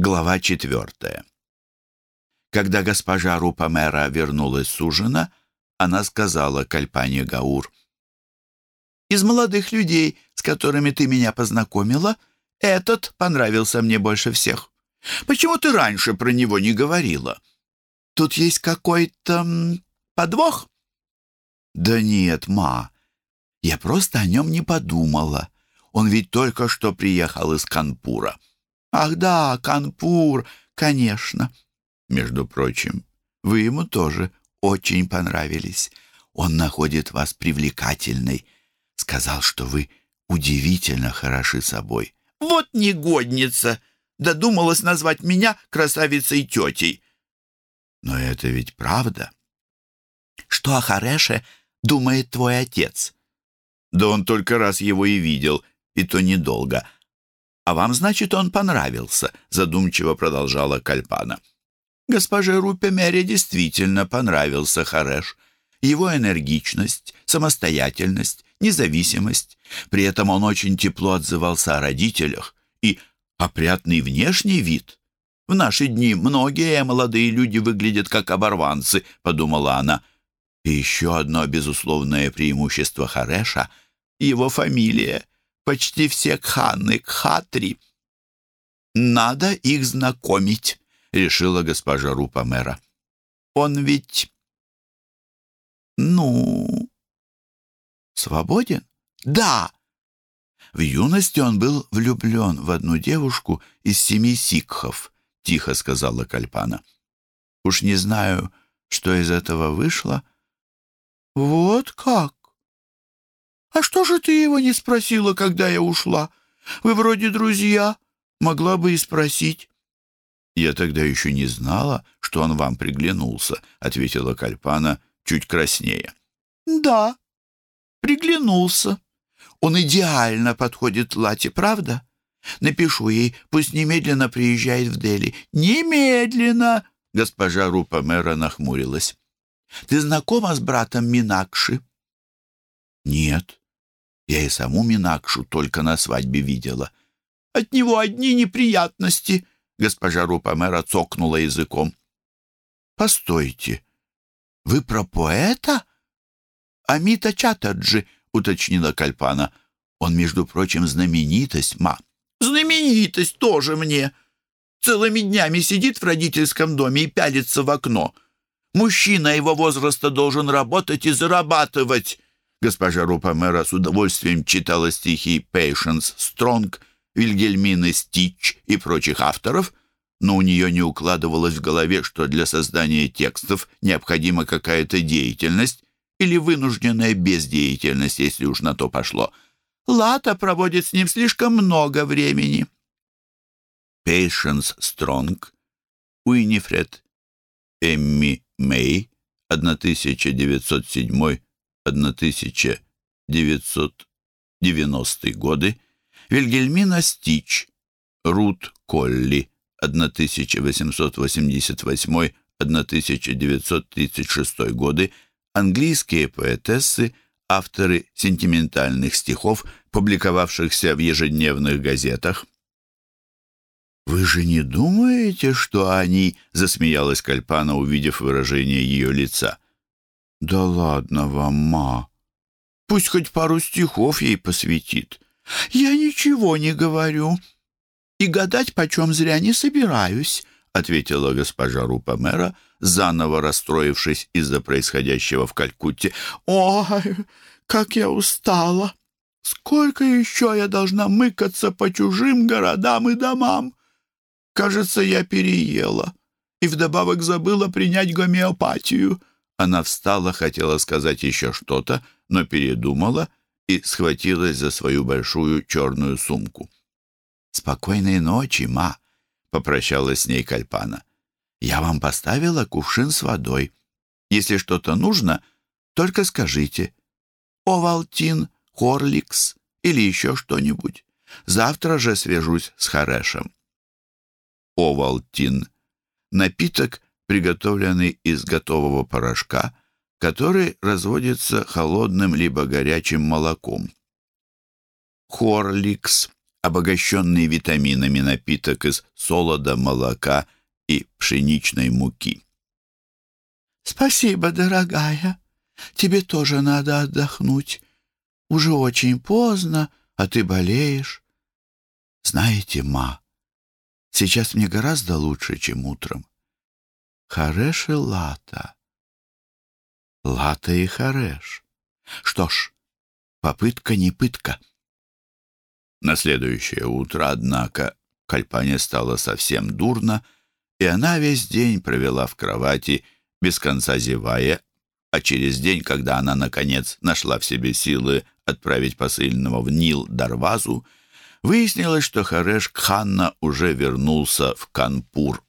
Глава четвертая. Когда госпожа Рупамера вернулась с ужина, она сказала Кальпане Гаур, «Из молодых людей, с которыми ты меня познакомила, этот понравился мне больше всех. Почему ты раньше про него не говорила? Тут есть какой-то подвох?» «Да нет, ма, я просто о нем не подумала. Он ведь только что приехал из Канпура». «Ах да, Канпур, конечно». «Между прочим, вы ему тоже очень понравились. Он находит вас привлекательной. Сказал, что вы удивительно хороши собой». «Вот негодница! Додумалась назвать меня красавицей тетей». «Но это ведь правда». «Что о Хареше думает твой отец?» «Да он только раз его и видел, и то недолго». «А вам, значит, он понравился», — задумчиво продолжала Кальпана. Госпоже Рупемере действительно понравился Хареш. Его энергичность, самостоятельность, независимость. При этом он очень тепло отзывался о родителях и опрятный внешний вид. «В наши дни многие молодые люди выглядят как оборванцы», — подумала она. И еще одно безусловное преимущество Хареша — его фамилия — почти все кханы, кхатри. «Надо их знакомить», — решила госпожа Рупа-мэра. «Он ведь... ну... свободен?» «Да!» В юности он был влюблен в одну девушку из семи сикхов, — тихо сказала Кальпана. «Уж не знаю, что из этого вышло». «Вот как?» «А что же ты его не спросила, когда я ушла? Вы вроде друзья. Могла бы и спросить». «Я тогда еще не знала, что он вам приглянулся», — ответила Кальпана чуть краснее. «Да, приглянулся. Он идеально подходит Лате, правда? Напишу ей, пусть немедленно приезжает в Дели. Немедленно!» Госпожа Рупа мэра нахмурилась. «Ты знакома с братом Минакши?» «Нет». Я и саму Минакшу только на свадьбе видела. От него одни неприятности, — госпожа Рупамера цокнула языком. Постойте, вы про поэта? Амита Чатаджи, — уточнила Кальпана. Он, между прочим, знаменитость, ма. Знаменитость тоже мне. Целыми днями сидит в родительском доме и пялится в окно. Мужчина его возраста должен работать и зарабатывать. Госпожа Рупамера с удовольствием читала стихи Пейшенс Стронг, Вильгельмины Стич и прочих авторов, но у нее не укладывалось в голове, что для создания текстов необходима какая-то деятельность или вынужденная бездеятельность, если уж на то пошло. Лата проводит с ним слишком много времени. Пейшенс Стронг, Уинифред, Эмми Мэй, 1907 1990 годы, Вильгельмина Стич, Рут Колли, 1888-1936 годы, английские поэтессы, авторы сентиментальных стихов, публиковавшихся в ежедневных газетах. «Вы же не думаете, что они...» — засмеялась Кальпана, увидев выражение ее лица. «Да ладно вам, ма. Пусть хоть пару стихов ей посвятит. Я ничего не говорю. И гадать почем зря не собираюсь», — ответила госпожа Рупа-мэра, заново расстроившись из-за происходящего в Калькутте. «Ой, как я устала! Сколько еще я должна мыкаться по чужим городам и домам? Кажется, я переела и вдобавок забыла принять гомеопатию». Она встала, хотела сказать еще что-то, но передумала и схватилась за свою большую черную сумку. «Спокойной ночи, ма!» — попрощалась с ней Кальпана. «Я вам поставила кувшин с водой. Если что-то нужно, только скажите. Овалтин, Хорликс или еще что-нибудь. Завтра же свяжусь с Харешем». Овалтин — напиток, приготовленный из готового порошка, который разводится холодным либо горячим молоком. Хорликс – обогащенный витаминами напиток из солода, молока и пшеничной муки. «Спасибо, дорогая. Тебе тоже надо отдохнуть. Уже очень поздно, а ты болеешь. Знаете, ма, сейчас мне гораздо лучше, чем утром. Хареш и Лата. Лата и Хареш. Что ж, попытка не пытка». На следующее утро, однако, Кальпане стало совсем дурно, и она весь день провела в кровати, без конца зевая, а через день, когда она, наконец, нашла в себе силы отправить посыльного в Нил Дарвазу, выяснилось, что Хареш Кханна уже вернулся в Канпур.